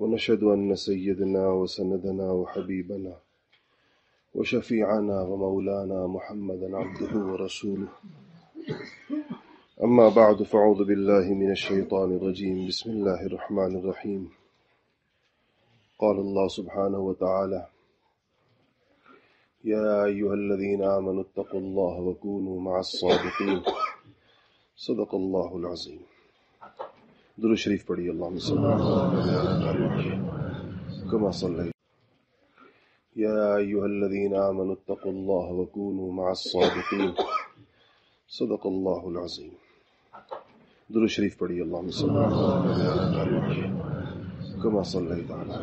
ونشهد أن سيدنا وسندنا وحبيبنا وشفيعنا ومولانا محمدا عبده ورسوله. أما بعد، فأعوذ بالله من الشيطان الرجيم. بسم الله الرحمن الرحيم. قال الله سبحانه وتعالى يا أيها الذين آمنوا اتقوا الله وكونوا مع الصادقين. صدق الله العظيم. درو شریف پڑھی اللهم صل على كما صليت يا أيها الذين آمنوا اتقوا الله وكونوا مع الصادقين صدق الله العظيم درو شریف پڑھی اللهم صل على كما صليت على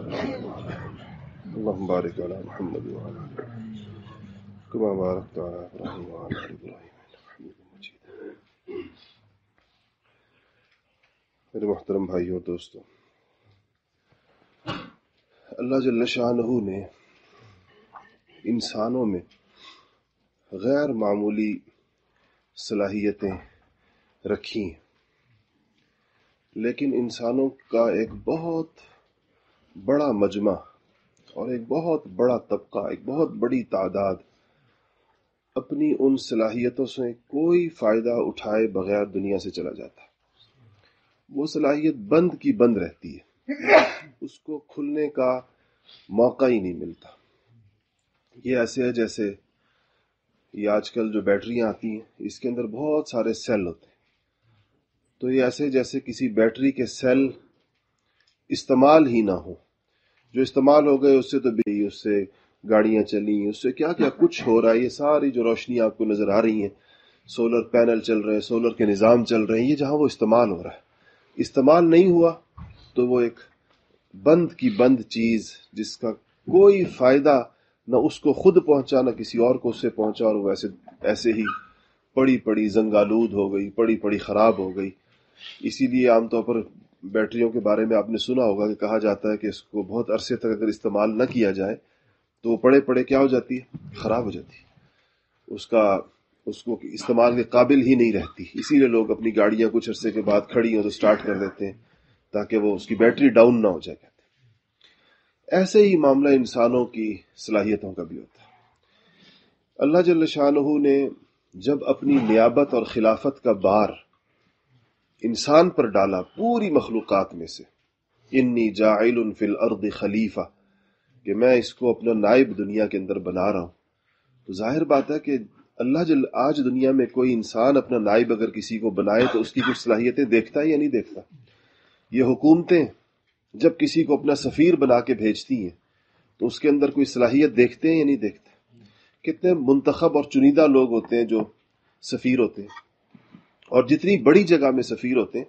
اللهم بارك على محمد وعلى آل كما باركت على إبراهيم وعلى آل إبراهيم میرے محترم بھائی اور دوستو اللہ جل شاہ نے انسانوں میں غیر معمولی صلاحیتیں رکھی ہیں۔ لیکن انسانوں کا ایک بہت بڑا مجمع اور ایک بہت بڑا طبقہ، ایک بہت بڑی تعداد اپنی ان صلاحیتوں سے کوئی فائدہ اٹھائے بغیر دنیا سے چلا جاتا۔ ہے وہ صلاحیت بند کی بند رہتی ہے۔ اس کو کھلنے کا موقع ہی نہیں ملتا۔ یہ ایسے ہے جیسے یہ آج کل جو بیٹریاں آتی ہیں، اس کے اندر بہت سارے سیل ہوتے ہیں۔ تو یہ ایسے جیسے کسی بیٹری کے سیل استعمال ہی نہ ہو جو استعمال ہو گئے، اس سے تو بھی اس سے گاڑیاں چلیں، اس سے کیا کیا کچھ ہو رہا ہے، یہ ساری جو روشنی آپ کو نظر آ رہی ہیں، سولر پینل چل رہے ہیں، سولر کے نظام چل رہے ہیں، یہ جہاں وہ استعمال ہو رہا ہے۔ استعمال نہیں ہوا تو وہ ایک بند کی بند چیز جس کا کوئی فائدہ نہ اس کو خود پہنچا نہ کسی اور کو اس سے پہنچا اور وہ ایسے ایسے ہی پڑی پڑی زنگالود ہو گئی، پڑی پڑی خراب ہو گئی۔ اسی لیے عام طور پر بیٹریوں کے بارے میں آپ نے سنا ہوگا کہ کہا جاتا ہے کہ اس کو بہت عرصے تک اگر استعمال نہ کیا جائے تو وہ پڑے پڑے کیا ہو جاتی ہے؟ خراب ہو جاتی ہے۔ اس کا اس کو استعمال کے قابل ہی نہیں رہتی۔ اسی لیے لوگ اپنی گاڑیاں کچھ عرصے کے بعد کھڑی ہوں تو سٹارٹ کر دیتے ہیں تاکہ وہ اس کی بیٹری ڈاؤن نہ ہو جائے۔ کہتے ہیں ایسے ہی معاملہ انسانوں کی صلاحیتوں کا بھی ہوتا ہے۔ اللہ جل شاہ نے جب اپنی نیابت اور خلافت کا بار انسان پر ڈالا پوری مخلوقات میں سے، انی جاعل فی الارض خلیفہ، کہ میں اس کو اپنا نائب دنیا کے اندر بنا رہا ہوں۔ تو ظاہر بات ہے کہ اللہ جل آج دنیا میں کوئی انسان اپنا نائب اگر کسی کو بنائے تو اس کی کچھ صلاحیتیں دیکھتا ہے یا نہیں دیکھتا؟ یہ حکومتیں جب کسی کو اپنا سفیر بنا کے بھیجتی ہیں، تو اس کے اندر کوئی صلاحیت دیکھتے ہیں یا نہیں دیکھتے؟ کتنے منتخب اور چنیدہ لوگ ہوتے ہیں جو سفیر ہوتے ہیں۔ اور جتنی بڑی جگہ میں سفیر ہوتے ہیں،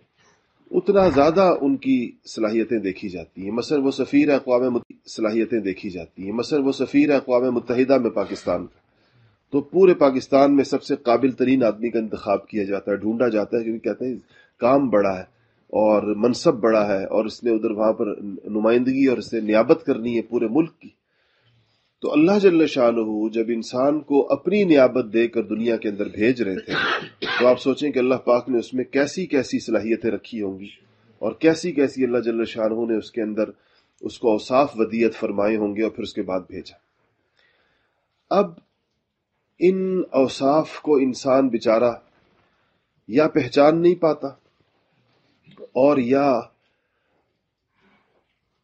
اتنا زیادہ ان کی صلاحیتیں دیکھی جاتی ہیں۔ مثلا وہ سفیر اقوام صلاحیتیں دیکھی جاتی ہیں۔ مثلا وہ سفیر اقوام متحدہ میں پاکستان کا۔ تو پورے پاکستان میں سب سے قابل ترین آدمی کا انتخاب کیا جاتا ہے، ڈھونڈا جاتا ہے، کیونکہ کہتے ہیں کام بڑا ہے اور منصب بڑا ہے اور اس نے ادھر وہاں پر نمائندگی اور اس نے نیابت کرنی ہے پورے ملک کی۔ تو اللہ جل شاہ جب انسان کو اپنی نیابت دے کر دنیا کے اندر بھیج رہے تھے، تو آپ سوچیں کہ اللہ پاک نے اس میں کیسی کیسی صلاحیتیں رکھی ہوں گی اور کیسی کیسی اللہ جل شاہ نے اس کے اندر اس کو اوصاف ودیت فرمائے ہوں گے اور پھر اس کے بعد بھیجا۔ اب ان اوصاف کو انسان بچارہ یا پہچان نہیں پاتا اور یا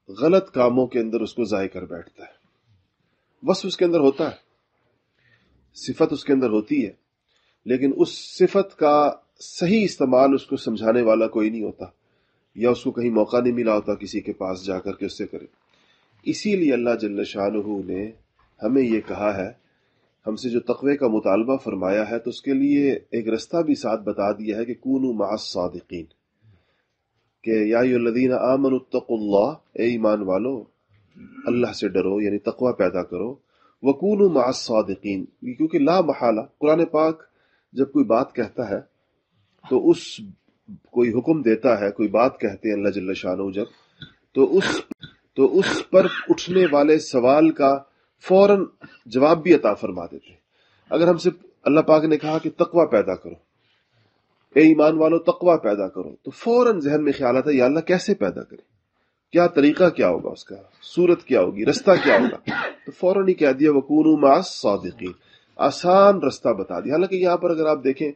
غلط کاموں کے اندر اس کو ضائع کر بیٹھتا ہے۔ وصف اس کے اندر ہوتا ہے، صفت اس کے اندر ہوتی ہے، لیکن اس صفت کا صحیح استعمال اس کو سمجھانے والا کوئی نہیں ہوتا یا اس کو کہیں موقع نہیں ملا ہوتا کسی کے پاس جا کر کے اس سے کرے۔ اسی لیے اللہ جل شاہ نے ہمیں یہ کہا ہے ہم سے جو تقوی کا مطالبہ فرمایا ہے تو اس کے لیے ایک رستہ بھی ساتھ بتا دیا ہے کہ کونو مع الصادقین، کہ یا الذین آمنوا اتقوا اللہ، اے ایمان والو، اللہ سے ڈرو یعنی تقوی پیدا کرو وکون و الصادقین، کیونکہ لا محالہ، قرآن پاک جب کوئی بات کہتا ہے تو اس کوئی حکم دیتا ہے، کوئی بات کہتے ہیں اللہ جل شاہ جب، تو اس تو اس پر اٹھنے والے سوال کا فوراً جواب بھی عطا فرما دیتے اگر ہم سے اللہ پاک نے کہا کہ تقوی پیدا کرو، اے ایمان والو، تقوی پیدا کرو، تو فوراً ذہن میں خیال آتا ہے، یا اللہ کیسے پیدا کرے؟ کیا طریقہ کیا ہوگا اس کا؟ صورت کیا ہوگی؟ رستہ کیا ہوگا؟ تو فوراً ہی کہہ دیا وکون ماس صادقین آسان رستہ بتا دیا۔ حالانکہ یہاں پر اگر آپ دیکھیں،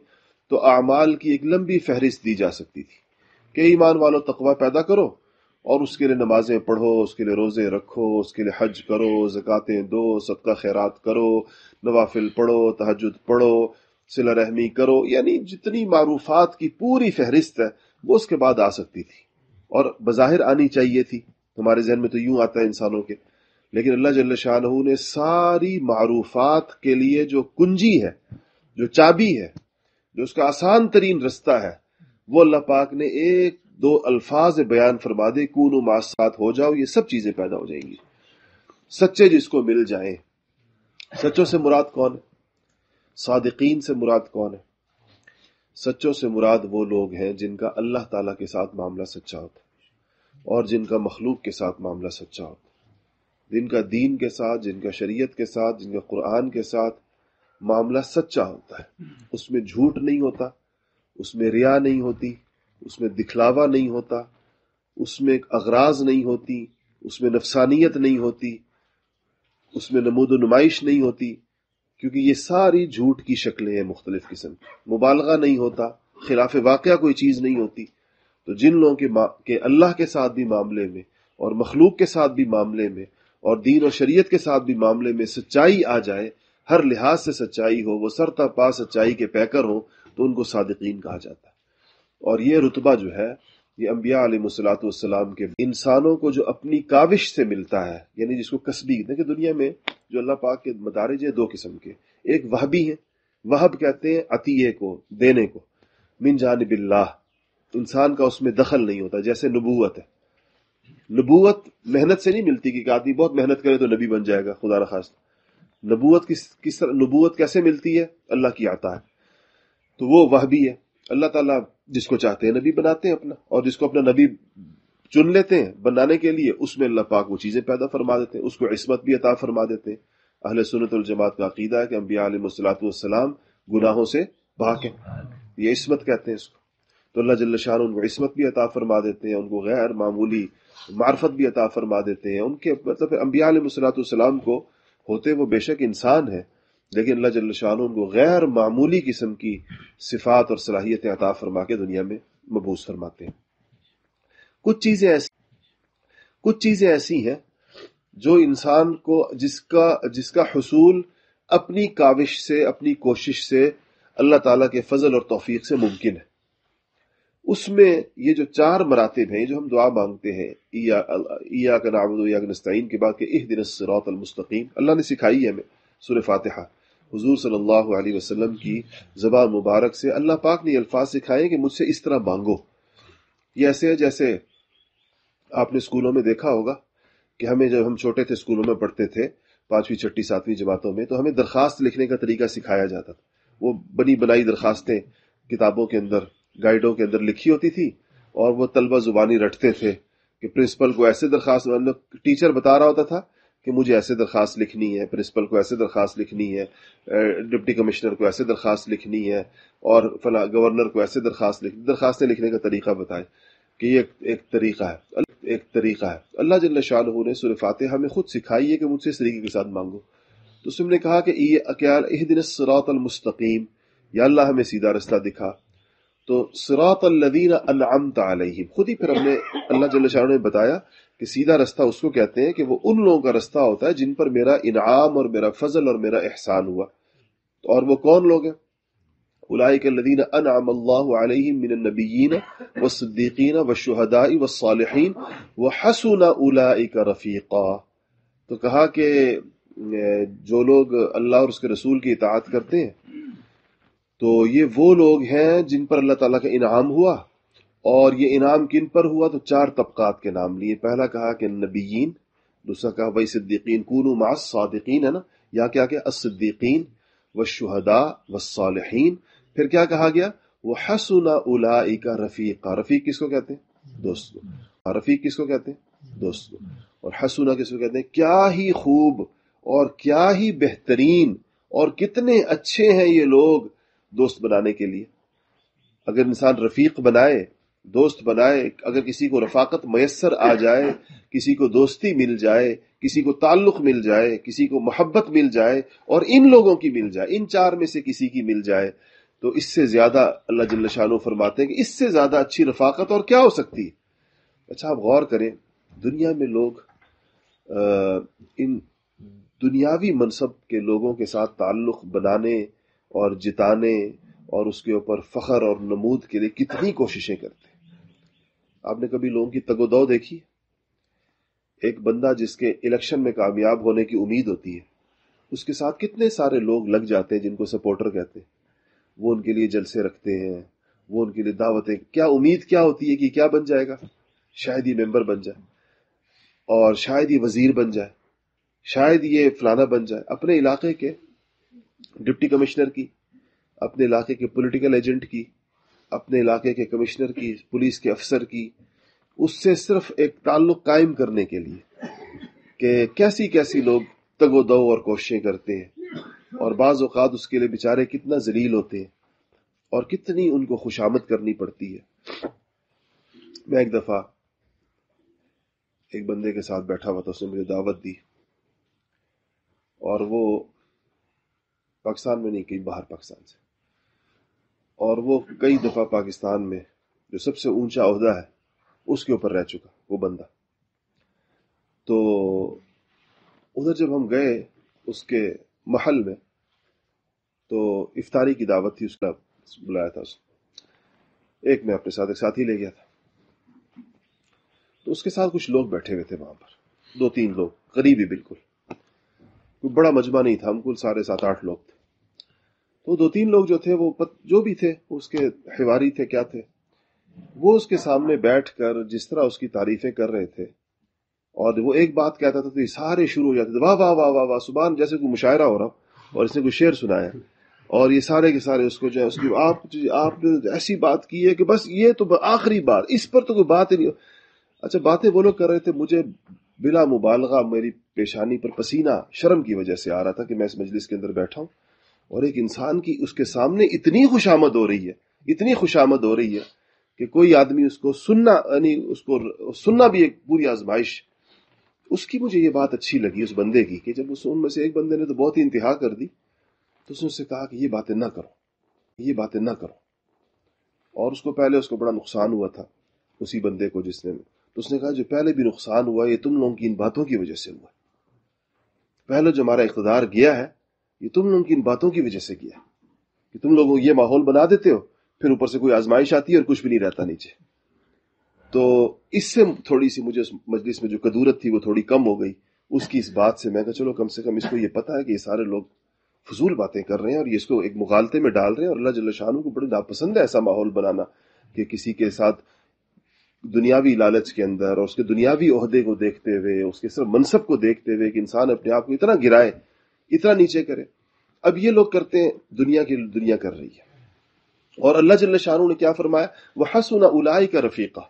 تو اعمال کی ایک لمبی فہرست دی جا سکتی تھی کہ ایمان والو، تقوی پیدا کرو۔ اور اس کے لیے نمازیں پڑھو، اس کے لیے روزے رکھو، اس کے لیے حج کرو، زکاتیں دو، صدقہ خیرات کرو، نوافل پڑھو تحجد پڑھو سلا رحمی کرو یعنی جتنی معروفات کی پوری فہرست ہے، وہ اس کے بعد آ سکتی تھی۔ اور بظاہر آنی چاہیے تھی۔ ہمارے ذہن میں تو یوں آتا ہے انسانوں کے۔ لیکن اللہ جل شاہ نے ساری معروفات کے لیے جو کنجی ہے، جو چابی ہے، جو اس کا آسان ترین رستہ ہے، وہ اللہ پاک نے ایک دو الفاظ بیان فرما دے کون و ماسات ہو جاؤ، یہ سب چیزیں پیدا ہو جائیں گی۔ سچے جس کو مل جائیں۔ سچوں سے مراد کون؟ ہے صادقین سے مراد کون ہے؟ سچوں سے مراد وہ لوگ ہیں جن کا اللہ تعالی کے ساتھ معاملہ سچا ہوتا ہے اور جن کا مخلوق کے ساتھ معاملہ سچا ہوتا ہے۔ جن کا دین کے ساتھ، جن کا شریعت کے ساتھ، جن کا قرآن کے ساتھ معاملہ سچا ہوتا ہے۔ اس میں جھوٹ نہیں ہوتا، اس میں ریا نہیں ہوتی اس میں دکھلاوا نہیں ہوتا، اس میں اغراض نہیں ہوتی، اس میں نفسانیت نہیں ہوتی، اس میں نمود و نمائش نہیں ہوتی، کیونکہ یہ ساری جھوٹ کی شکلیں ہیں مختلف قسم مبالغہ نہیں ہوتا، خلاف واقعہ کوئی چیز نہیں ہوتی۔ تو جن لوگوں کے کہ اللہ کے ساتھ بھی معاملے میں اور مخلوق کے ساتھ بھی معاملے میں اور دین اور شریعت کے ساتھ بھی معاملے میں سچائی آ جائے، ہر لحاظ سے سچائی ہو، وہ سرتا پا سچائی کے پیکر ہو، تو ان کو صادقین کہا جاتا ہے۔ اور یہ رتبہ جو ہے، یہ انبیاء علیہ مسلاۃ والسلام کے انسانوں کو جو اپنی کاوش سے ملتا ہے یعنی جس کو کسبی، دیکھیں دنیا میں جو اللہ پاک کے مدارج ہیں دو قسم کے، ایک وہبی ہیں، وہب کہتے ہیں عطیے کو، دینے کو، من جانب اللہ، انسان کا اس میں دخل نہیں ہوتا، جیسے نبوت ہے۔ نبوت محنت سے نہیں ملتی کہ آدمی بہت محنت کرے تو نبی بن جائے گا، خدا رخواست نبوت کس کس طرح، نبوت کیسے ملتی ہے؟ اللہ کی آتا ہے۔ تو وہ وہ بھی ہے۔ اللہ تعالیٰ جس کو چاہتے ہیں نبی بناتے ہیں اپنا، اور جس کو اپنا نبی چن لیتے ہیں بنانے کے لیے، اس میں اللہ پاک وہ چیزیں پیدا فرما دیتے ہیں، اس کو عصمت بھی عطا فرما دیتے ہیں۔ اہل سنت الجماعت کا عقیدہ ہے کہ انبیاء علیہ السلاۃ والسلام گناہوں سے بھاگ یہ عصمت کہتے ہیں اس کو۔ تو اللہ جل شاہ ان کو عصمت بھی عطا فرما دیتے ہیں، ان کو غیر معمولی معرفت بھی عطا فرما دیتے ہیں۔ ان کے مطلب انبیاء علیہ السلاۃ والسلام کو ہوتے وہ بے شک انسان ہے لیکن اللہ جل شاہ ان کو غیر معمولی قسم کی صفات اور صلاحیتیں عطا فرما کے دنیا میں مبوس فرماتے ہیں کچھ چیزیں ایسی کچھ چیزیں ایسی ہیں جو انسان کو جس کا جس کا حصول اپنی کاوش سے اپنی کوشش سے اللہ تعالیٰ کے فضل اور توفیق سے ممکن ہے اس میں یہ جو چار مراتب ہیں جو ہم دعا مانگتے ہیں ایا کا نعبد یا نستعین کے بعد کہ اہ دن الصراط المستقیم اللہ نے سکھائی ہے ہمیں سورہ فاتحہ حضور صلی اللہ علیہ وسلم کی زبان مبارک سے اللہ پاک نے الفاظ سکھائے کہ مجھ سے اس طرح مانگو۔ یہ ایسے ہے جیسے آپ نے اسکولوں میں دیکھا ہوگا کہ ہمیں جب ہم چھوٹے تھے اسکولوں میں پڑھتے تھے پانچویں، چھٹی، ساتویں جماعتوں میں تو ہمیں درخواست لکھنے کا طریقہ سکھایا جاتا تھا۔ وہ بنی بنائی درخواستیں کتابوں کے اندر، گائیڈوں کے اندر لکھی ہوتی تھی اور وہ طلبہ زبانی رٹتے تھے کہ پرنسپل کو ایسے درخواست، ٹیچر بتا رہا ہوتا تھا کہ مجھے ایسے درخواست لکھنی ہے، پرنسپل کو ایسے درخواست لکھنی ہے ڈپٹی کمشنر کو ایسے درخواست لکھنی ہے اور فلاں گورنر کو ایسے درخواست لکھ، درخواستیں لکھنے کا طریقہ بتائے کہ یہ ایک طریقہ ہے ایک طریقہ ہے۔ اللہ جل شاہ نے سور فاتحہ ہمیں خود سکھائی ہے کہ مجھ سے اس طریقے کے ساتھ مانگو۔ تو اس نے کہا کہ یہ دن سراط المستقیم، یا اللہ ہمیں سیدھا رستہ دکھا۔ تو سراط الدین انعمت علیہم، خود ہی پھر ہم نے اللہ جل شاہ نے بتایا کہ سیدھا رستہ اس کو کہتے ہیں کہ وہ ان لوگوں کا رستہ ہوتا ہے جن پر میرا انعام اور میرا فضل اور میرا احسان ہوا۔ اور وہ کون لوگ ہیں؟ اولئک الذین انعم اللہ علیہم من النبیین والصدیقین والشہداء والصالحین وحسن اولئک رفیقا۔ تو کہا کہ جو لوگ اللہ اور اس کے رسول کی اطاعت کرتے ہیں، تو یہ وہ لوگ ہیں جن پر اللہ تعالیٰ کا انعام ہوا۔ اور یہ انعام کن پر ہوا؟ تو چار طبقات کے نام لیے۔ پہلا کہا کہ نبیین، دوسرا کہا بھائی صدیقین کون مع صادقین ہے نا؟ یا کیا کہ الصدیقین و شہدا و صالحین پھر کیا کہا گیا؟ وہ حسن الا کا رفیق رفیق کس کو کہتے ہیں؟ دوست رفیق کس کو کہتے ہیں؟ دوست اور حسنا کس کو کہتے ہیں؟ کیا ہی خوب اور کیا ہی بہترین اور کتنے اچھے ہیں یہ لوگ دوست بنانے کے لیے۔ اگر انسان رفیق بنائے دوست بنائے، اگر کسی کو رفاقت میسر آ جائے، کسی کو دوستی مل جائے، کسی کو تعلق مل جائے، کسی کو محبت مل جائے اور ان لوگوں کی مل جائے، ان چار میں سے کسی کی مل جائے، تو اس سے زیادہ اللہ جل شاہ فرماتے ہیں کہ اس سے زیادہ اچھی رفاقت اور کیا ہو سکتی؟ ہے اچھا آپ غور کریں، دنیا میں لوگ ان دنیاوی منصب کے لوگوں کے ساتھ تعلق بنانے اور جتانے اور اس کے اوپر فخر اور نمود کے لیے کتنی کوششیں کرتے آپ نے کبھی لوگوں کی تگ و دو دیکھی؟ ایک بندہ جس کے الیکشن میں کامیاب ہونے کی امید ہوتی ہے، اس کے ساتھ کتنے سارے لوگ لگ جاتے ہیں جن کو سپورٹر کہتے ہیں؟ وہ ان کے لیے جلسے رکھتے ہیں، وہ ان کے لیے دعوتیں، کیا امید کیا ہوتی ہے کہ کیا بن جائے گا؟ شاید یہ ممبر بن جائے، اور شاید یہ وزیر بن جائے، شاید یہ فلانا بن جائے، اپنے علاقے کے ڈپٹی کمشنر کی، اپنے علاقے کے پولیٹیکل ایجنٹ کی اپنے علاقے کے کمشنر کی، پولیس کے افسر کی، اس سے صرف ایک تعلق قائم کرنے کے لیے کہ کیسی کیسی لوگ تگ و دو اور کوششیں کرتے ہیں اور بعض اوقات اس کے لیے بےچارے کتنا ذلیل ہوتے ہیں اور کتنی ان کو خوشامد کرنی پڑتی ہے۔ میں ایک دفعہ ایک بندے کے ساتھ بیٹھا ہوا تھا، اس نے مجھے دعوت دی اور وہ پاکستان میں نہیں، کہیں باہر پاکستان سے۔ اور وہ کئی دفعہ پاکستان میں جو سب سے اونچا عہدہ ہے، اس کے اوپر رہ چکا، وہ بندہ۔ تو ادھر جب ہم گئے اس کے محل میں، تو افطاری کی دعوت تھی، اس کا بلایا تھا اس ایک میں اپنے ساتھ، ایک ساتھی لے گیا تھا۔ تو اس کے ساتھ کچھ لوگ بیٹھے ہوئے تھے وہاں پر۔ دو تین لوگ قریبی بالکل۔ کوئی بڑا مجمع نہیں تھا، ہم کل سارے سات آٹھ لوگ تھے۔ تو دو تین لوگ جو تھے وہ جو بھی تھے، اس کے حواری تھے، کیا تھے؟ وہ اس کے سامنے بیٹھ کر جس طرح اس کی تعریفیں کر رہے تھے، اور وہ ایک بات کہتا تھا تو یہ سارے شروع ہو جاتے تھے، واہ واہ واہ واہ واہ، سبحان، جیسے کوئی مشاعرہ ہو رہا اور اس نے کوئی شعر سنایا اور یہ سارے کے سارے اس کو جو ہے، اس کی آپ آپ نے ایسی بات کی ہے کہ بس یہ تو آخری بات اس پر تو کوئی بات ہی نہیں اچھا باتیں وہ لوگ کر رہے تھے، مجھے بلا مبالغہ میری پیشانی پر پسینہ، شرم کی وجہ سے آ رہا تھا کہ میں اس مجلس کے اندر بیٹھا ہوں۔ اور ایک انسان کی اس کے سامنے اتنی خوشامد ہو رہی ہے، اتنی خوشامد ہو رہی ہے کہ کوئی آدمی اس کو سننا یعنی اس کو سننا بھی ایک پوری آزمائش۔ اس کی مجھے یہ بات اچھی لگی اس بندے کی کہ جب اس ان میں سے ایک بندے نے تو بہت ہی انتہا کر دی، تو اس نے سے کہا کہ یہ باتیں نہ کرو، یہ باتیں نہ کرو۔ اور اس کو پہلے اس کو بڑا نقصان ہوا تھا، اسی بندے کو جس نے، تو اس نے کہا جو پہلے بھی نقصان ہوا، یہ تم لوگوں کی ان باتوں کی وجہ سے ہوا۔ پہلے جو ہمارا اقتدار گیا ہے یہ تم لوگوں کی ان باتوں کی وجہ سے گیا کہ تم لوگوں یہ ماحول بنا دیتے ہو، پھر اوپر سے کوئی آزمائش آتی ہے اور کچھ بھی نہیں رہتا نیچے۔ تو اس سے تھوڑی سی مجھے مجلس میں جو قدورت تھی وہ تھوڑی کم ہو گئی۔ اس کی اس بات سے میں کہا، چلو کم سے کم اس کو یہ پتا ہے کہ یہ سارے لوگ فضول باتیں کر رہے ہیں اور یہ اس کو ایک مغالطے میں ڈال رہے ہیں اور اللہ جل شاہ کو بڑی ناپسند ہے ایسا ماحول بنانا کہ کسی کے ساتھ دنیاوی لالچ کے اندر اور اس کے دنیاوی عہدے کو دیکھتے ہوئے، اس کے صرف منصب کو دیکھتے ہوئے کہ انسان اپنے آپ کو اتنا گرائے اتنا نیچے کرے اب یہ لوگ کرتے ہیں، دنیا کی دنیا کر رہی ہے۔ اور اللہ جل شاہ نے کیا فرمایا؟ وہ حسن الائی کا رفیقہ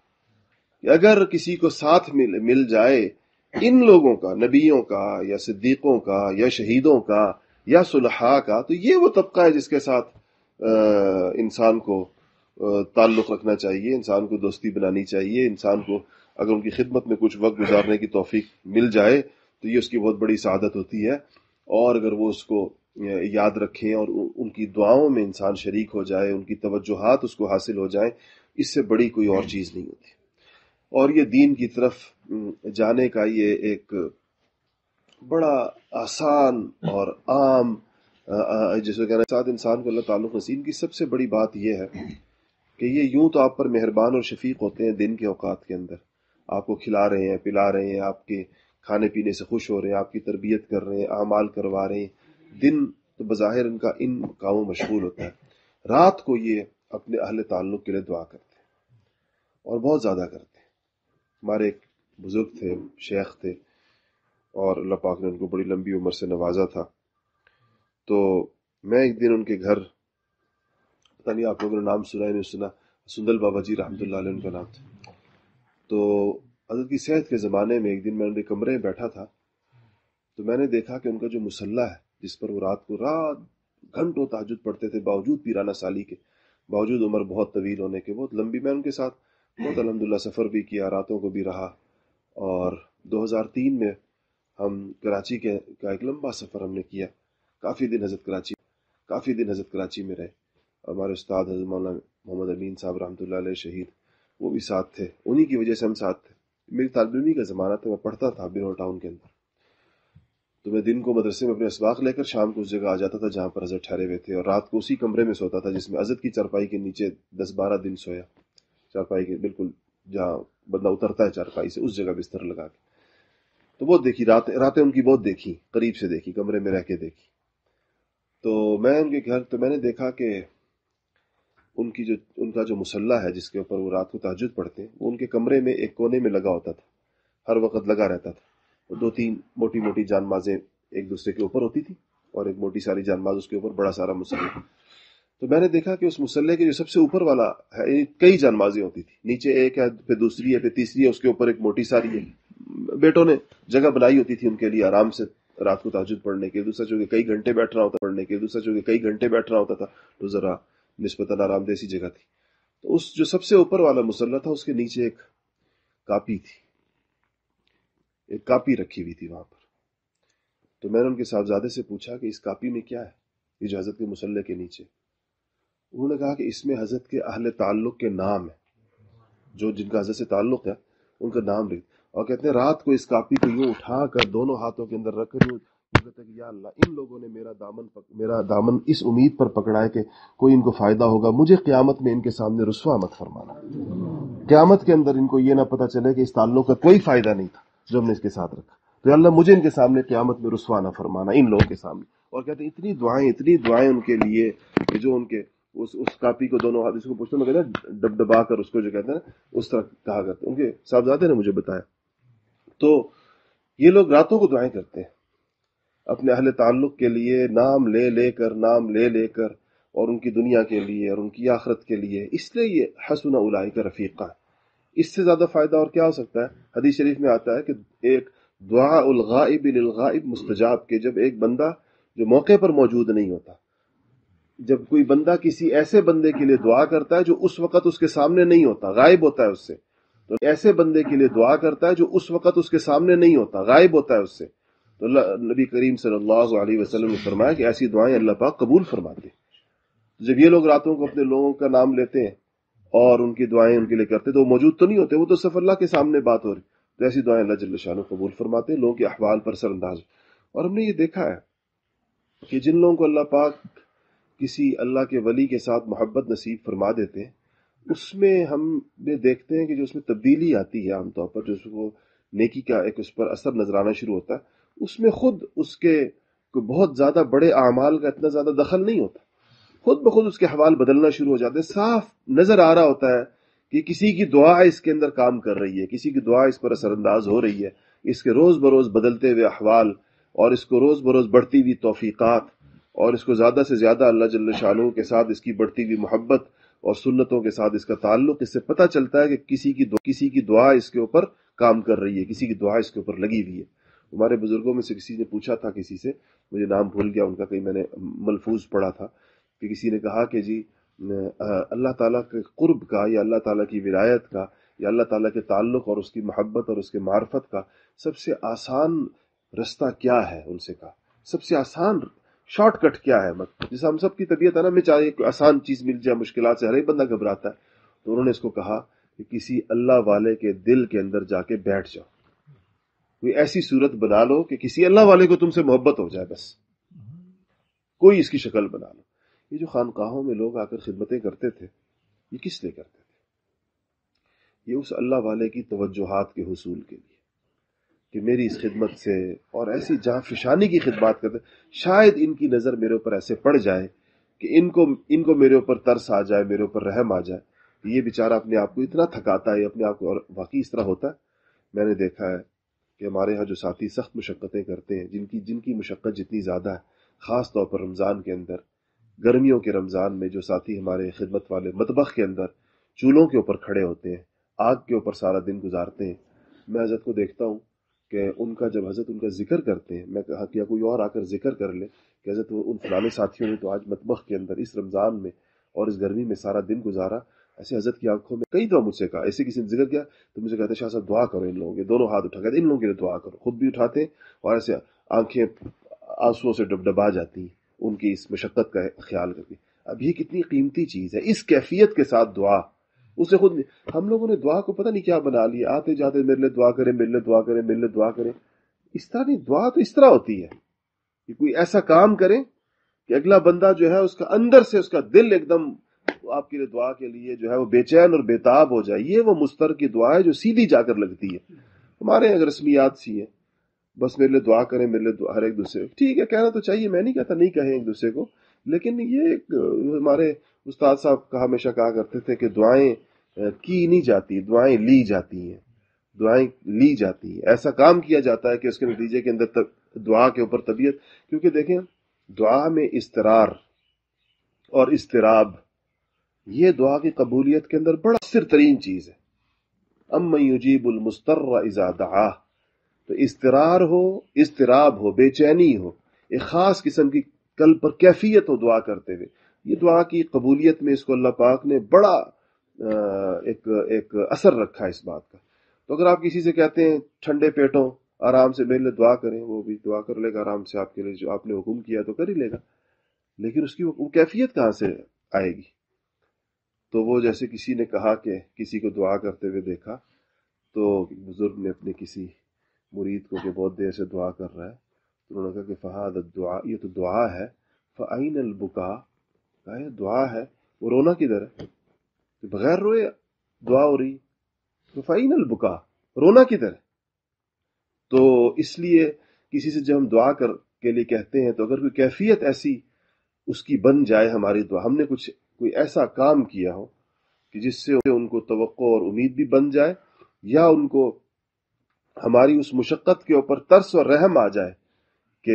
اگر کسی کو ساتھ مل مل جائے ان لوگوں کا، نبیوں کا، یا صدیقوں کا، یا شہیدوں کا، یا صلحاء کا، تو یہ وہ طبقہ ہے جس کے ساتھ انسان کو تعلق رکھنا چاہیے، انسان کو دوستی بنانی چاہیے، انسان کو اگر ان کی خدمت میں کچھ وقت گزارنے کی توفیق مل جائے تو یہ اس کی بہت بڑی سعادت ہوتی ہے۔ اور اگر وہ اس کو یاد رکھیں اور ان کی دعاؤں میں انسان شریک ہو جائے، ان کی توجہات اس کو حاصل ہو جائیں، اس سے بڑی کوئی اور چیز نہیں ہوتی۔ اور یہ دین کی طرف جانے کا یہ ایک بڑا آسان اور عام جیسے کہنا ساتھ انسان کو اللہ تعلق نصیب کی سب سے بڑی بات یہ ہے کہ یہ یوں تو آپ پر مہربان اور شفیق ہوتے ہیں دن کے اوقات کے اندر۔ آپ کو کھلا رہے ہیں، پلا رہے ہیں، آپ کے کھانے پینے سے خوش ہو رہے ہیں، آپ کی تربیت کر رہے ہیں، اعمال کروا رہے ہیں۔ دن تو بظاہر ان کا ان کاموں مشغول ہوتا ہے۔ رات کو یہ اپنے اہل تعلق کے لیے دعا کرتے ہیں اور بہت زیادہ کرتے ہیں۔ ہمارے ایک بزرگ تھے، شیخ تھے اور اللہ پاک نے ان کو بڑی لمبی عمر سے نوازا تھا۔ تو میں ایک دن ان کے گھر، پتہ نہیں آپ لوگوں نے نام سنا ہے نہیں سنا، سندل بابا جی رحمۃ اللہ علیہ ان کا نام تھا۔ تو حضرت کی صحت کے زمانے میں ایک دن میں ان کے کمرے میں بیٹھا تھا، تو میں نے دیکھا کہ ان کا جو مسلح ہے، جس پر وہ رات کو رات گھنٹوں تاجد پڑھتے تھے، باوجود پیرانا سالی کے، باوجود عمر بہت طویل ہونے کے، بہت لمبی، میں ان کے ساتھ بہت الحمد للہ سفر بھی کیا، راتوں کو بھی رہا۔ اور دو ہزار تین میں ہم کراچی کے، کا ایک لمبا سفر ہم نے کیا۔ کافی دن حضرت کراچی، کافی دن حضرت کراچی میں رہے۔ ہمارے استاد حضرت مولانا محمد امین صاحب رحمۃ اللہ علیہ شہید، وہ بھی ساتھ تھے۔ انہی کی وجہ سے ہم ساتھ تھے۔ میری طالب علمی کا زمانہ تھا میں پڑھتا تھا بنو ٹاؤن کے اندر۔ تو میں دن کو مدرسے میں اپنے اسباق لے کر شام کو اس جگہ آ جاتا تھا جہاں پر حضرت ٹھہرے ہوئے تھے اور رات کو اسی کمرے میں سوتا تھا جس میں عزت کی چارپائی کے نیچے دس بارہ دن سویا۔ چارپائی کے بالکل جہاں بندہ اترتا ہے چارپائی سے، اس جگہ بستر لگا کے۔ تو بہت دیکھی راتیں راتیں ان کی بہت دیکھی، قریب سے دیکھی، کمرے میں رہ کے دیکھی۔ تو میں ان کے گھر، تو میں نے دیکھا کہ ان کی جو ان کا جو مسلح ہے جس کے اوپر وہ رات کو تحجد پڑھتے ہیں، وہ ان کے کمرے میں ایک کونے میں لگا ہوتا تھا۔ ہر وقت لگا رہتا تھا۔ دو تین موٹی موٹی جان مازیں ایک دوسرے کے اوپر ہوتی تھی اور ایک موٹی ساری جان ماز اس کے اوپر بڑا سارا مسلح۔ تو میں نے دیکھا کہ اس مسلح کے جو سب سے اوپر والا ہے یعنی کئی جان مازیں ہوتی تھی نیچے ایک ہے، پھر دوسری ہے، پھر تیسری ہے، اس کے اوپر ایک موٹی ساری ہے۔ بیٹوں نے جگہ بنائی ہوتی تھی ان کے لیے آرام سے، رات کو تاجد پڑھنے کے دوسرا چونکہ کئی گھنٹے بیٹھنا ہوتا پڑھنے کے دوسرا چونکہ کئی گھنٹے بیٹھنا ہوتا تھا۔ تو ذرا نسبتاً آرام دہ سی جگہ تھی۔ تو اس جو سب سے اوپر والا مسلح تھا، اس کے نیچے ایک کاپی تھی۔ ایک کاپی رکھی ہوئی تھی وہاں پر۔ تو میں نے ان کے صاحبزادے سے پوچھا کہ اس کاپی میں کیا ہے، یہ جو حضرت کے مسلح کے نیچے۔ انہوں نے کہا کہ اس میں حضرت کے اہل تعلق کے نام ہے جو جن کا حضرت سے تعلق ہے، ان کا نام لکھ اور کہتے ہیں، رات کو اس کاپی کو یوں اٹھا کر دونوں ہاتھوں کے اندر رکھ کر کہتے کہ یا اللہ، ان لوگوں نے میرا دامن پک... میرا دامن اس امید پر پکڑا ہے کہ کوئی ان کو فائدہ ہوگا۔ مجھے قیامت میں ان کے سامنے رسوا مت فرمانا۔ قیامت کے اندر ان کو یہ نہ پتا چلے کہ اس تعلق کا کوئی فائدہ نہیں تھا جو ہم نے اس کے ساتھ رکھا۔ تو اللہ، مجھے ان کے سامنے قیامت میں رسوا نہ فرمانا، ان لوگوں کے سامنے۔ اور کہتے ہیں، اتنی دعائیں اتنی دعائیں ان کے لیے کہ جو ان کے اس اس کاپی کو دونوں ہاتھ اس کو پوچھتے ہیں کہتے ہیں ڈب ڈبا کر اس کو جو کہتے ہیں، اس طرح کہا کرتے ہیں۔ ان کے صاحبزادے نے مجھے بتایا۔ تو یہ لوگ راتوں کو دعائیں کرتے ہیں۔ اپنے اہل تعلق کے لیے نام لے لے کر، نام لے لے کر اور ان کی دنیا کے لیے اور ان کی آخرت کے لیے۔ اس لیے یہ حسن الائی کا رفیقہ ہے۔ اس سے زیادہ فائدہ اور کیا ہو سکتا ہے؟ حدیث شریف میں آتا ہے کہ ایک دعا الغائب للغائب مستجاب کے جب ایک بندہ جو موقع پر موجود نہیں ہوتا، جب کوئی بندہ کسی ایسے بندے کے لیے دعا کرتا ہے جو اس وقت اس کے سامنے نہیں ہوتا، غائب ہوتا ہے اس سے۔ تو ایسے بندے کے لیے دعا کرتا ہے جو اس وقت اس کے سامنے نہیں ہوتا، غائب ہوتا ہے اس سے۔ تو اللہ نبی کریم صلی اللہ علیہ وسلم نے فرمایا کہ ایسی دعائیں اللہ پاک قبول فرماتے جب یہ لوگ راتوں کو اپنے لوگوں کا نام لیتے ہیں اور ان کی دعائیں ان کے لیے کرتے تو وہ موجود تو نہیں ہوتے، وہ تو صرف اللہ کے سامنے بات ہو رہی۔ تو ایسی دعائیں اللہ جل شاہ قبول فرماتے ہیں، لوگوں کے احوال پر سر انداز اور ہم نے یہ دیکھا ہے کہ جن لوگوں کو اللہ پاک کسی اللہ کے ولی کے ساتھ محبت نصیب فرما دیتے ہیں، اس میں ہم نے دیکھتے ہیں کہ جو اس میں تبدیلی آتی ہے عام طور پر، جو اس کو نیکی کا ایک اس پر اثر نظر آنا شروع ہوتا ہے۔ اس میں خود اس کے کوئی بہت زیادہ بڑے اعمال کا اتنا زیادہ دخل نہیں ہوتا۔ خود بخود اس کے حوال بدلنا شروع ہو جاتے ہیں۔ صاف نظر آ رہا ہوتا ہے کہ کسی کی دعا اس کے اندر کام کر رہی ہے، کسی کی دعا اس پر اثر انداز ہو رہی ہے۔ اس کے روز بروز بدلتے ہوئے احوال اور اس کو روز بروز بڑھتی ہوئی توفیقات اور اس کو زیادہ سے زیادہ اللہ جل شاہ کے ساتھ اس کی بڑھتی ہوئی محبت اور سنتوں کے ساتھ اس کا تعلق، اس سے پتہ چلتا ہے کہ کسی کی دعا کسی کی دعا اس کے اوپر کام کر رہی ہے، کسی کی دعا اس کے اوپر لگی ہوئی ہے۔ ہمارے بزرگوں میں سے کسی نے پوچھا تھا کسی سے، مجھے نام بھول گیا، ان کا کہیں میں نے ملفوظ پڑھا تھا، کہ کسی نے کہا کہ جی اللہ تعالیٰ کے قرب کا یا اللہ تعالیٰ کی ولایت کا یا اللہ تعالیٰ کے تعلق اور اس کی محبت اور اس کے معرفت کا سب سے آسان رستہ کیا ہے؟ ان سے کہا، سب سے آسان شارٹ کٹ کیا ہے؟ مت، جیسے ہم سب کی طبیعت ہے نا، میں چاہے کوئی آسان چیز مل جائے، مشکلات سے ہر ایک بندہ گھبراتا ہے، تو انہوں نے اس کو کہا کہ کسی اللہ والے کے دل کے اندر جا کے بیٹھ جاؤ۔ کوئی ایسی صورت بنا لو کہ کسی اللہ والے کو تم سے محبت ہو جائے، بس۔ کوئی اس کی شکل بنا لو۔ یہ جو خانقاہوں میں لوگ آ کر خدمتیں کرتے تھے، یہ کس لیے کرتے تھے؟ یہ اس اللہ والے کی توجہات کے حصول کے لیے کہ میری اس خدمت سے اور ایسی جہاں فشانی کی خدمات کرتے شاید ان کی نظر میرے اوپر ایسے پڑ جائے کہ ان کو ان کو میرے اوپر ترس آ جائے، میرے اوپر رحم آ جائے۔ یہ بیچارہ اپنے آپ کو اتنا تھکاتا ہے اپنے آپ کو اور واقعی اس طرح ہوتا ہے۔ میں نے دیکھا ہے کہ ہمارے ہاں جو ساتھی سخت مشقتیں کرتے ہیں، جن کی جن کی مشقت جتنی زیادہ ہے، خاص طور پر رمضان کے اندر، گرمیوں کے رمضان میں جو ساتھی ہمارے خدمت والے مطبخ کے اندر چولہوں کے اوپر کھڑے ہوتے ہیں، آگ کے اوپر سارا دن گزارتے ہیں، میں حضرت کو دیکھتا ہوں کہ ان کا، جب حضرت ان کا ذکر کرتے ہیں، میں کہا کہ کوئی اور آ کر ذکر کر لے کہ حضرت ان فلانے ساتھیوں نے تو آج مطبخ کے اندر اس رمضان میں اور اس گرمی میں سارا دن گزارا ایسے حضرت کی آنکھوں میں کئی دفعہ مجھ سے کہا۔ ایسے کسی نے ذکر کیا تو مجھے کہتے شاہ صاحب دعا کرو ان لوگوں کے، دونوں ہاتھ اٹھا کہتے ان لوگوں کے لیے دعا کرو۔ خود بھی اٹھاتے اور ایسے آنکھیں آنسو سے ڈب ڈبا جاتی، ان کی اس مشقت کا خیال کر کے اب یہ کتنی قیمتی چیز ہے، اس کیفیت کے ساتھ دعا۔ اسے خود ہم لوگوں نے دعا کو پتہ نہیں کیا بنا لیا آتے جاتے میرے لیے دعا کریں، میرے لیے دعا کریں، میرے لیے دعا کریں۔ اس طرح نہیں دعا تو اس طرح ہوتی ہے کہ کوئی ایسا کام کرے کہ اگلا بندہ جو ہے، اس کا اندر سے اس کا دل ایک دم آپ کے لیے دعا کے لیے جو ہے وہ بے چین اور بےتاب ہو جائے یہ وہ مستر کی دعا ہے جو سیدھی جا کر لگتی ہے۔ ہمارے اگر رسمیات سی ہیں، بس میرے لیے دعا کریں، میرے لیے ہر ایک دوسرے ٹھیک ہے، کہنا تو چاہیے، میں نہیں کہتا نہیں کہیں ایک دوسرے کو، لیکن یہ ایک ہمارے استاد صاحب کا ہمیشہ کہا کرتے تھے کہ دعائیں کی نہیں جاتی، دعائیں لی جاتی ہیں۔ دعائیں لی جاتی ہیں۔ ایسا کام کیا جاتا ہے کہ اس کے نتیجے کے اندر دعا کے اوپر طبیعت، کیونکہ دیکھیں، دعا میں استرار اور استراب یہ دعا کی قبولیت کے اندر بڑا سر ترین چیز ہے۔ ام یجیب المستر اذا دعا، تو استرار ہو استراب ہو، بے چینی ہو، ایک خاص قسم کی کل پر کیفیت ہو دعا کرتے ہوئے۔ یہ دعا کی قبولیت میں اس کو اللہ پاک نے بڑا ایک ایک اثر رکھا ہے اس بات کا۔ تو اگر آپ کسی سے کہتے ہیں ٹھنڈے پیٹوں آرام سے میرے لیے دعا کریں، وہ بھی دعا کر لے گا آرام سے آپ کے لیے جو آپ نے حکم کیا تو کر ہی لے گا۔ لیکن اس کی وہ کیفیت کہاں سے آئے گی؟ تو وہ جیسے کسی نے کہا کہ کسی کو دعا کرتے ہوئے دیکھا، تو بزرگ نے اپنے کسی مرید کو کہ بہت دیر سے دعا کر رہا ہے، تو انہوں نے کہا کہ فہاد دعا یہ تو دعا ہے فعین البکا کہا دعا ہے، وہ رونا کدھر ہے؟ بغیر روئے دعا ہو رہی، تو فعین البکا رونا کدھر ہے؟ تو اس لیے کسی سے جب ہم دعا کر کے لیے کہتے ہیں، تو اگر کوئی کیفیت ایسی اس کی بن جائے ہماری دعا، ہم نے کچھ کوئی ایسا کام کیا ہو کہ جس سے ان کو توقع اور امید بھی بن جائے یا ان کو ہماری اس مشقت کے اوپر ترس اور رحم آ جائے کہ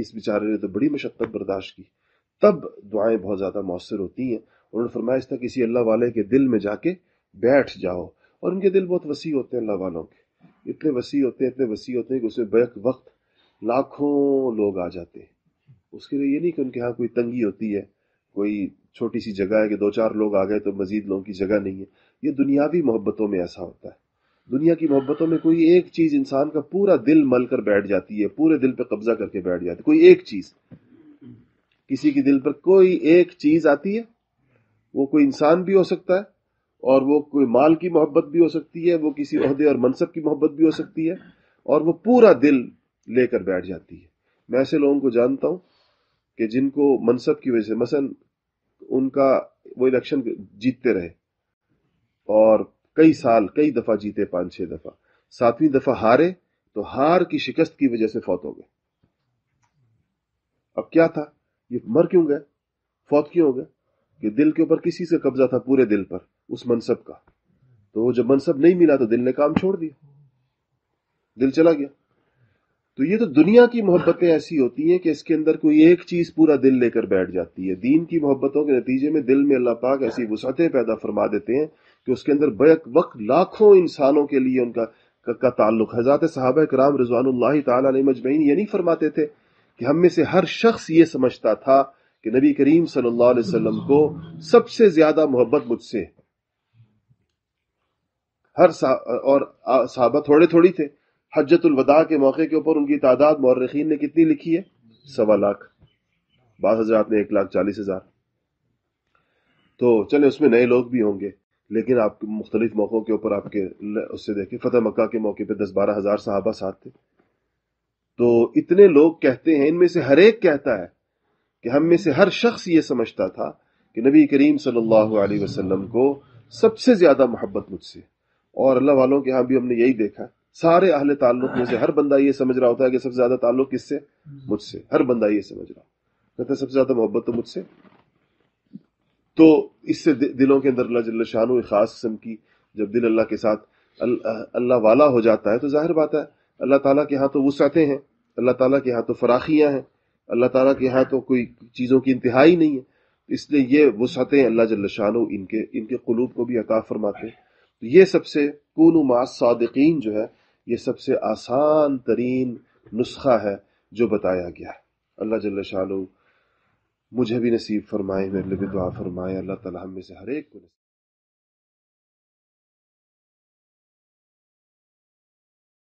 اس بیچارے نے تو بڑی مشقت برداشت کی۔ تب دعائیں بہت زیادہ مؤثر ہوتی ہیں۔ انہوں نے فرمایا، اس طرح کسی اللہ والے کے دل میں جا کے بیٹھ جاؤ۔ اور ان کے دل بہت وسیع ہوتے ہیں اللہ والوں کے۔ اتنے وسیع ہوتے ہیں، اتنے وسیع ہوتے ہیں کہ اس میں بیک وقت لاکھوں لوگ آ جاتے ہیں۔ اس کے لیے یہ نہیں کہ ان کے ہاں کوئی تنگی ہوتی ہے۔ کوئی چھوٹی سی جگہ ہے کہ دو چار لوگ آ گئے تو مزید لوگوں کی جگہ نہیں ہے۔ یہ دنیاوی محبتوں میں ایسا ہوتا ہے۔ دنیا کی محبتوں میں کوئی ایک چیز انسان کا پورا دل مل کر بیٹھ جاتی ہے، پورے دل پہ قبضہ کر کے بیٹھ جاتی ہے۔ کوئی ایک چیز۔ کسی کے دل پر کوئی ایک چیز آتی ہے، وہ کوئی انسان بھی ہو سکتا ہے اور وہ کوئی مال کی محبت بھی ہو سکتی ہے، وہ کسی عہدے اور منصب کی محبت بھی ہو سکتی ہے اور وہ پورا دل لے کر بیٹھ جاتی ہے۔ میں ایسے لوگوں کو جانتا ہوں کہ جن کو منصب کی وجہ سے، مثلا ان کا وہ الیکشن جیتتے رہے اور کئی سال، کئی دفعہ جیتے، پانچ چھ دفعہ۔ ساتویں دفعہ ہارے تو ہار کی شکست کی وجہ سے فوت ہو گئے۔ اب کیا تھا؟ یہ مر کیوں گئے؟ فوت کیوں ہو گئے؟ کہ دل کے اوپر کسی سے قبضہ تھا، پورے دل پر، اس منصب کا۔ تو جب منصب نہیں ملا تو دل نے کام چھوڑ دیا۔ دل چلا گیا۔ تو یہ تو دنیا کی محبتیں ایسی ہوتی ہیں کہ اس کے اندر کوئی ایک چیز پورا دل لے کر بیٹھ جاتی ہے۔ دین کی محبتوں کے نتیجے میں دل میں اللہ پاک ایسی وسعتیں پیدا فرما دیتے ہیں کہ اس کے اندر بیک وقت لاکھوں انسانوں کے لیے ان کا کا تعلق حضرات صحابہ کرام رضوان اللہ تعالیٰ علیہ مجمعین یہ نہیں فرماتے تھے کہ ہم میں سے ہر شخص یہ سمجھتا تھا کہ نبی کریم صلی اللہ علیہ وسلم کو سب سے زیادہ محبت مجھ سے۔ ہر اور صحابہ تھوڑے تھوڑی تھے۔ حجت الوداع کے موقع کے اوپر ان کی تعداد مورخین نے کتنی لکھی ہے؟ سوا لاکھ۔ بعض حضرات نے ایک لاکھ چالیس ہزار۔ تو چلے اس میں نئے لوگ بھی ہوں گے، لیکن آپ مختلف موقعوں کے اوپر آپ کے اس سے دیکھیں۔ فتح مکہ کے موقع پہ دس بارہ ہزار صحابہ ساتھ تھے۔ تو اتنے لوگ کہتے ہیں، ان میں سے ہر ایک کہتا ہے کہ ہم میں سے ہر شخص یہ سمجھتا تھا کہ نبی کریم صلی اللہ علیہ وسلم کو سب سے زیادہ محبت مجھ سے۔ اور اللہ والوں کے ہاں بھی ہم نے یہی دیکھا۔ سارے اہل تعلق میں سے ہر بندہ یہ سمجھ رہا ہوتا ہے کہ سب سے زیادہ تعلق کس سے؟ مجھ سے۔ ہر بندہ یہ سمجھ رہا۔ کہتا ہے سب سے زیادہ محبت تو مجھ سے۔ تو اس سے دلوں کے اندر اللہ جل شان خاص قسم کی جب دل اللہ کے ساتھ اللہ والا ہو جاتا ہے تو ظاہر بات ہے اللہ تعالیٰ کے ہاں تو وسعتیں ہیں۔ اللہ تعالیٰ کے ہاں تو فراخیاں ہیں۔ اللہ تعالیٰ کے ہاں تو کوئی چیزوں کی انتہائی نہیں ہے۔ اس لیے یہ وسعتیں اللہ جل شانو ان کے ان کے قلوب کو بھی عطا فرماتے ہیں۔ تو یہ سب سے کون مع صادقین جو ہے یہ سب سے آسان ترین نسخہ ہے جو بتایا گیا ہے۔ اللہ جل شاہ مجھے بھی نصیب فرمائے، میرے لیے بھی دعا فرمائے۔ اللہ تعالیٰ ہم میں سے ہر ایک کو نصیب